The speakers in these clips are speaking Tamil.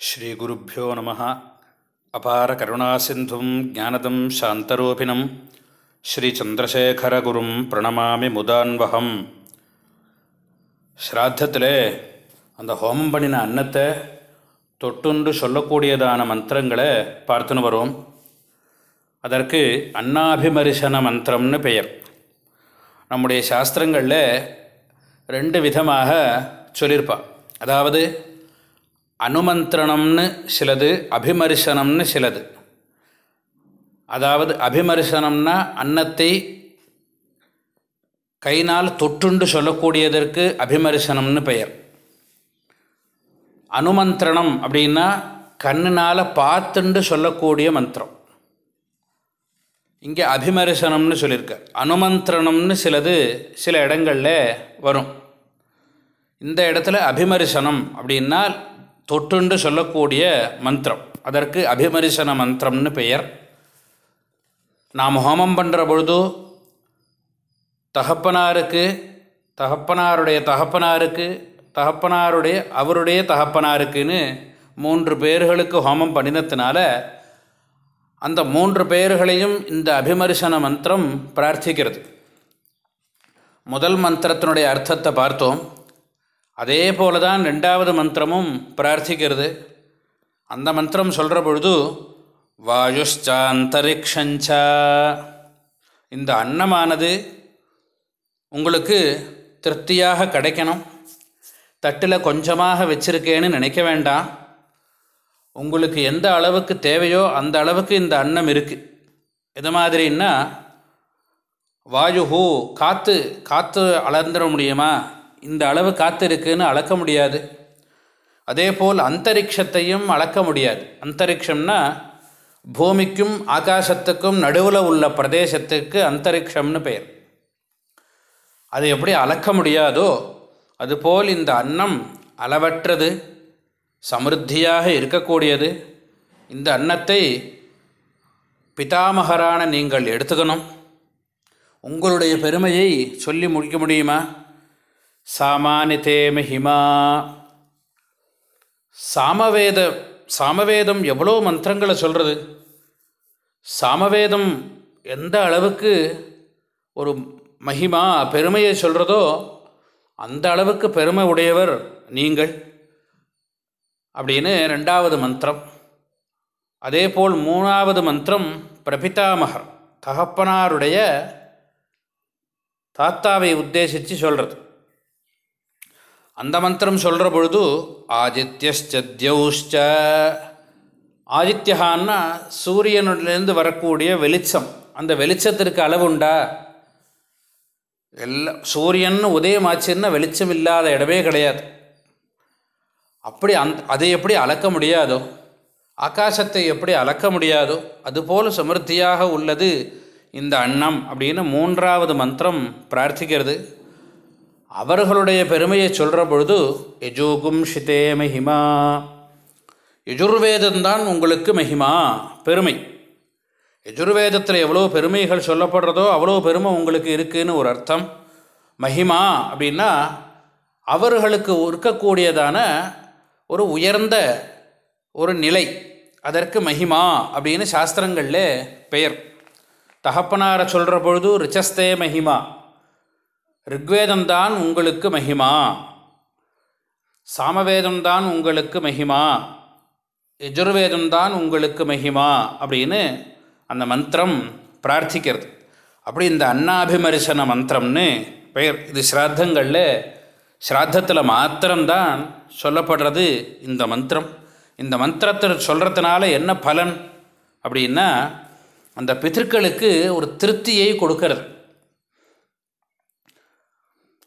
ஸ்ரீகுருப்போ நம அபார கருணாசிந்தும் ஜானதம் சாந்தரூபிணம். ஸ்ரீச்சந்திரசேகரகுரும் பிரணமாமி முதான்வகம். ஸ்ராத்தத்தில் அந்த ஹோமம் பண்ணின அன்னத்தை தொட்டுண்டு சொல்லக்கூடியதான மந்திரங்களை பார்த்துன்னு வரும். அதற்கு அன்னாபிமரிசன மந்திரம்னு பெயர். நம்முடைய சாஸ்திரங்களில் ரெண்டு விதமாக சொல்லியிருப்பா. அதாவது அனுமந்திரணம்னு சிலது அபிமரிசனம்னு சிலது. அதாவது அபிமரிசனம்னா அன்னத்தை கைனால் தொட்டுண்டு சொல்லக்கூடியதற்கு அபிமரிசனம்னு பெயர். அனுமந்திரணம் அப்படின்னா கண்ணினால் பார்த்துண்டு சொல்லக்கூடிய மந்திரம். இங்கே அபிமரிசனம்னு சொல்லியிருக்கார். அனுமந்திரணம்னு சிலது சில இடங்களில் வரும். இந்த இடத்துல அபிமரிசனம் அப்படின்னா தொட்டுண்டு சொல்லக்கூடிய மந்திரம். அதற்கு அபிமரிசன மந்திரம்னு பெயர். நாம் ஹோமம் பண்ணுற பொழுது தகப்பனாருக்கு தகப்பனாருடைய தகப்பனாருக்கு தகப்பனாருடைய அவருடைய தகப்பனாருக்குன்னு மூன்று பேர்களுக்கு ஹோமம் பண்ணினத்தினால அந்த மூன்று பேர்களையும் இந்த அபிமரிசன மந்திரம் பிரார்த்திக்கிறது. முதல் மந்திரத்தினுடைய அர்த்தத்தை பார்த்தோம். அதே போல தான் ரெண்டாவது மந்திரமும் பிரார்த்திக்கிறது. அந்த மந்திரம் சொல்கிற பொழுது வாயுஷ்சாந்தரிக்ஷஞ்சா. இந்த அன்னமானது உங்களுக்கு திருப்தியாக கிடைக்கணும். தட்டில் கொஞ்சமாக வச்சிருக்கேன்னு நினைக்க வேண்டாம். உங்களுக்கு எந்த அளவுக்கு தேவையோ அந்த அளவுக்கு இந்த அன்னம் இருக்குது எது மாதிரின்னா வாயுஹூ காற்று காற்று அளந்துட முடியுமா? இந்த அளவு காத்திருக்குன்னு அளக்க முடியாது. அதே போல் அந்தரிக்ஷத்தையும் அளக்க முடியாது. அந்தரிக்ஷம்னா பூமிக்கும் ஆகாசத்துக்கும் நடுவில் உள்ள பிரதேசத்துக்கு அந்தரிக்ஷம்னு பெயர். அது எப்படி அளக்க முடியாதோ அதுபோல் இந்த அன்னம் அளவற்றது சமிருத்தியாக இருக்கக்கூடியது. இந்த அன்னத்தை பிதாமகரான நீங்கள் எடுத்துக்கணும். உங்களுடைய பெருமையை சொல்லி முடிக்க முடியுமா? சாமானிதே மஹிமா சாமவேத சாமவேதம் எவ்வளோ மந்திரங்களை சொல்கிறது சாமவேதம் எந்த அளவுக்கு ஒரு மகிமா பெருமையை சொல்கிறதோ அந்த அளவுக்கு பெருமை உடையவர் நீங்கள். அப்படின்னு ரெண்டாவது மந்திரம். அதே போல் மூணாவது மந்திரம் பிரபிதாமகர் தகப்பனாருடைய தாத்தாவை உத்தேசித்து சொல்கிறது அந்த மந்திரம் சொல்கிற பொழுது ஆதித்யஸ்சத்யௌஷ்ச ஆதித்யகான்னா சூரியனிலேருந்து வரக்கூடிய வெளிச்சம். அந்த வெளிச்சத்திற்கு அளவுண்டா எல்லாம் சூரியன் உதயமாச்சுன்னா வெளிச்சம் இல்லாத இடமே கிடையாது. அப்படி அந் அதை எப்படி அளக்க முடியாதோ ஆகாசத்தை எப்படி அளக்க முடியாதோ அதுபோல் சமிருத்தியாக உள்ளது இந்த அன்னம் அப்படின்னு மூன்றாவது மந்திரம் பிரார்த்திக்கிறது. அவர்களுடைய பெருமையை சொல்கிற பொழுது யஜோகும் ஷிதே மஹிமா யஜுர்வேதம்தான் உங்களுக்கு மகிமா பெருமை. யஜுர்வேதத்தில் எவ்வளோ பெருமைகள் சொல்லப்படுறதோ அவ்வளோ பெருமை உங்களுக்கு இருக்குதுன்னு ஒரு அர்த்தம். மகிமா அப்படின்னா அவர்களுக்கு இருக்கக்கூடியதான ஒரு உயர்ந்த ஒரு நிலை அதற்கு மகிமா அப்படின்னு சாஸ்திரங்களில் பெயர். தகப்பனாரை சொல்கிற பொழுது ரிச்சஸ்தே மகிமா. ரிக்வேதம்தான் உங்களுக்கு மகிமா. சாமவேதம்தான் உங்களுக்கு மகிமா. யஜுர்வேதம்தான் உங்களுக்கு மகிமா அப்படின்னு அந்த மந்திரம் பிரார்த்திக்கிறது. அப்படி இந்த அன்னாபிமரிசன மந்திரம்னு பெயர். இது ஸ்ராத்தங்களில் ஸ்ராத்தத்தில் மாத்திரம்தான் சொல்லப்படுறது இந்த மந்திரம். இந்த மந்திரத்தை சொல்கிறதுனால என்ன பலன் அப்படின்னா அந்த பித்திருக்களுக்கு ஒரு திருப்தியை கொடுக்கறது.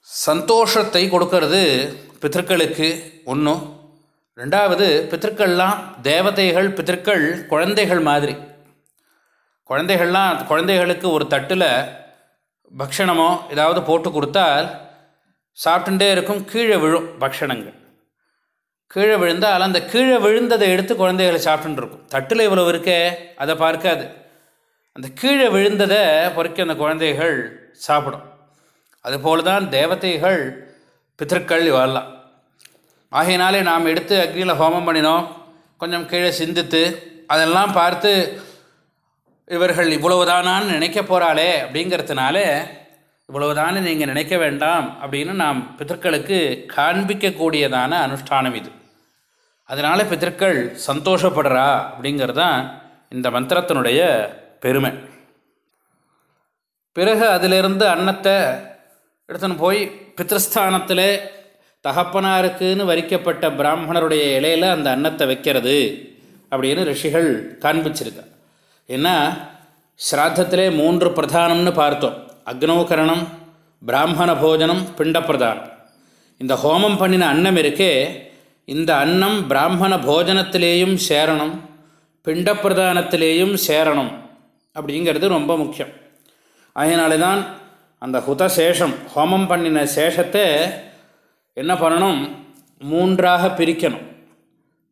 சந்தோஷத்தை கொடுக்கறது பித்திருக்களுக்கு ஒன்றும் ரெண்டாவது பித்திருக்கள்லாம் தேவதைகள் பித்திருக்கள் குழந்தைகள் மாதிரி. குழந்தைகள்லாம் குழந்தைகளுக்கு ஒரு தட்டில் பக்ஷணமோ ஏதாவது போட்டு கொடுத்தால் சாப்பிட்டுட்டே இருக்கும் கீழே விழும் பக்ஷணங்கள். கீழே விழுந்தால் அந்த கீழே விழுந்ததை எடுத்து குழந்தைகளை சாப்பிட்டுருக்கும் தட்டில் இவ்வளோ இருக்கே அதை பார்க்காது. அந்த கீழே விழுந்ததை பொறுக்கி அந்த குழந்தைகள் சாப்பிடும். அதுபோல் தான் தேவதைகள் பித்தர்கள் இவெல்லாம் ஆகையினாலே நாம் எடுத்து அக்னியில் ஹோமம் பண்ணினோம். கொஞ்சம் கீழே சிந்தித்து அதெல்லாம் பார்த்து இவர்கள் இவ்வளவுதானான்னு நினைக்க போகிறாளே அப்படிங்கிறதுனால இவ்வளவுதானே நீங்கள் நினைக்க வேண்டாம் அப்படின்னு நாம் பித்தர்களுக்கு காண்பிக்கக்கூடியதான அனுஷ்டானம் இது. அதனால் பித்தர்கள் சந்தோஷப்படுறா அப்படிங்கிறது தான் இந்த மந்திரத்தினுடைய பெருமை. பிறகு அதிலிருந்து அன்னத்தை எடுத்துன்னு போய் பித்திருஸ்தானத்தில் தகப்பனாருக்குன்னு வரிக்கப்பட்ட பிராமணருடைய இலையில் அந்த அன்னத்தை வைக்கிறது அப்படின்னு ரிஷிகள் காண்பிச்சிருக்க ஏன்னா ஸ்ராத்தத்திலே மூன்று பிரதானம்னு பார்த்தோம். அக்னோகரணம் பிராமண போஜனம் பிண்ட பிரதானம் இந்த ஹோமம் பண்ணின அன்னம் இருக்கே இந்த அன்னம் பிராமண போஜனத்திலேயும் சேரணும் பிண்டப்பிரதானத்திலேயும் சேரணும் அப்படிங்கிறது ரொம்ப முக்கியம். அதனால தான் அந்த ஹுத சேஷம் ஹோமம் பண்ணின சேஷத்தை என்ன பண்ணணும்? மூன்றாக பிரிக்கணும்.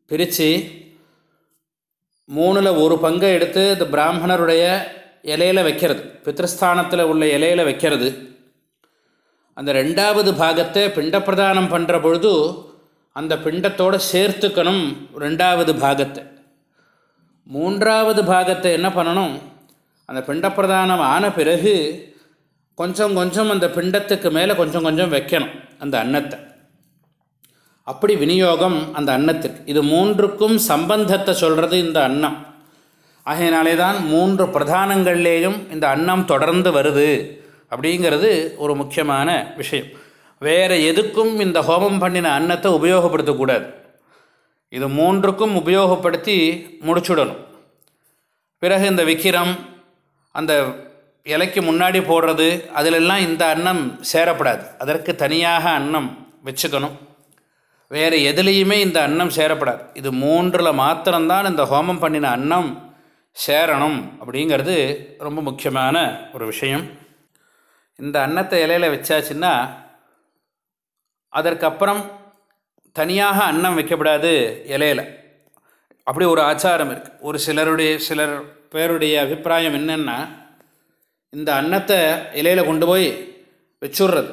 பிரித்து மூணில் ஒரு பங்கை எடுத்து இந்த பிராமணருடைய இலையில் வைக்கிறது. பித்ருஸ்தானத்தில் உள்ள இலையில் வைக்கிறது. அந்த ரெண்டாவது பாகத்தை பிண்டப்பிரதானம் பண்ணுற பொழுது அந்த பிண்டத்தோடு சேர்த்துக்கணும் ரெண்டாவது பாகத்தை. மூன்றாவது பாகத்தை என்ன பண்ணணும்? அந்த பிண்டப்பிரதானம் ஆன பிறகு கொஞ்சம் கொஞ்சம் அந்த பிண்டத்துக்கு மேலே கொஞ்சம் கொஞ்சம் வைக்கணும் அந்த அன்னத்தை. அப்படி விநியோகம் அந்த அன்னத்திற்கு. இது மூன்றுக்கும் சம்பந்தத்தை சொல்கிறது இந்த அன்னம். ஆகையினாலே தான் மூன்று பிரதானங்கள்லேயும் இந்த அன்னம் தொடர்ந்து வருது அப்படிங்கிறது ஒரு முக்கியமான விஷயம். வேறு எதுக்கும் இந்த ஹோமம் பண்ணின அன்னத்தை உபயோகப்படுத்தக்கூடாது. இது மூன்றுக்கும் உபயோகப்படுத்தி முடிச்சுடணும். பிறகு இந்த விக்கிரம் அந்த இலைக்கு முன்னாடி போடுறது அதிலெல்லாம் இந்த அன்னம் சேரப்படாது. அதற்கு தனியாக அன்னம் வச்சுக்கணும். வேறு எதுலேயுமே இந்த அன்னம் சேரப்படாது. இது மூன்றில் மாத்திரம்தான் இந்த ஹோமம் பண்ணின அன்னம் சேரணும் அப்படிங்கிறது ரொம்ப முக்கியமான ஒரு விஷயம். இந்த அன்னத்தை இலையில் வச்சாச்சுன்னா அதற்கப்புறம் தனியாக அன்னம் வைக்கப்படாது இலையில். அப்படி ஒரு ஆச்சாரம் இருக்குது ஒரு சிலருடைய சிலர் பேருடைய அபிப்பிராயம் என்னென்னா இந்த அன்னத்தை இலையில் கொண்டு போய் வச்சுடுறது.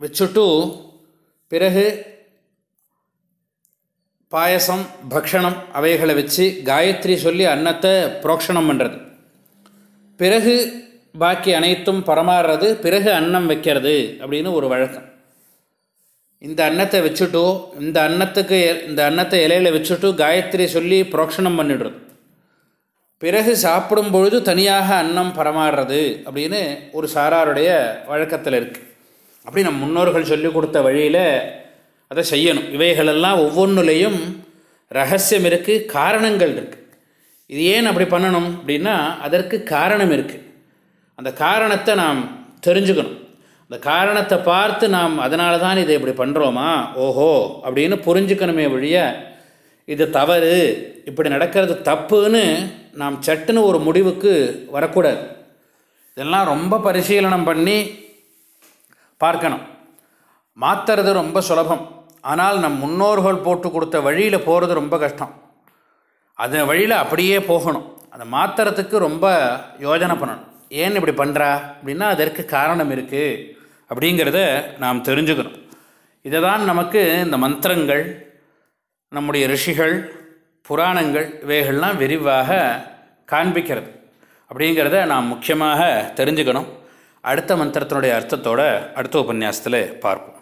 வச்சுட்டு பிறகு பாயசம் பக்ஷணம் அவைகளை வச்சு காயத்ரி சொல்லி அன்னத்தை புரோக்ஷணம் பண்ணுறது பிறகு பாக்கி அனைத்தும் பரமாறுறது பிறகு அன்னம் வைக்கிறது அப்படின்னு ஒரு வழக்கம். இந்த அன்னத்தை வச்சுட்டு இந்த அன்னத்துக்கு இந்த அன்னத்தை இலையில் வச்சுட்டு காயத்ரி சொல்லி புரோக்ஷணம் பண்ணிடுறது. பிறகு சாப்பிடும் பொழுது தனியாக அன்னம் பரமாடுறது அப்படின்னு ஒரு சாராருடைய வழக்கத்தில் இருக்குது அப்படி நம் முன்னோர்கள் சொல்லிக் கொடுத்த வழியில் அதை செய்யணும். இவைகளெல்லாம் ஒவ்வொன்றுலேயும் ரகசியம் இருக்குது காரணங்கள் இருக்குது இது ஏன் அப்படி பண்ணணும் அப்படின்னா அதற்கு காரணம் இருக்குது அந்த காரணத்தை நாம் தெரிஞ்சுக்கணும். அந்த காரணத்தை பார்த்து நாம் அதனால தான் இதை இப்படி பண்ணுறோமா ஓஹோ அப்படின்னு புரிஞ்சுக்கணுமே வழிய இது தவறு இப்படி நடக்கிறது தப்புன்னு நாம் சட்டுன்னு ஒரு முடிவுக்கு வரக்கூடாது. இதெல்லாம் ரொம்ப பரிசீலனம் பண்ணி பார்க்கணும். மாற்றுறது ரொம்ப சுலபம். ஆனால் நம் முன்னோர்கள் போட்டு கொடுத்த வழியில் போகிறது ரொம்ப கஷ்டம். அது வழியில் அப்படியே போகணும். அதை மாற்றுறதுக்கு ரொம்ப யோஜனை பண்ணணும். ஏன் இப்படி பண்ணுறா அப்படின்னா அதற்கு காரணம் இருக்குது அப்படிங்கிறத நாம் தெரிஞ்சுக்கணும். இதை தான் நமக்கு இந்த மந்திரங்கள் நம்முடைய ரிஷிகள் புராணங்கள் இவைகள்லாம் விரிவாக காண்பிக்கிறது. அப்படிங்கிறத நாம் முக்கியமாக தெரிஞ்சுக்கணும். அடுத்த மந்திரத்தினுடைய அர்த்தத்தோடு அடுத்த உபன்யாசத்தில் பார்ப்போம்.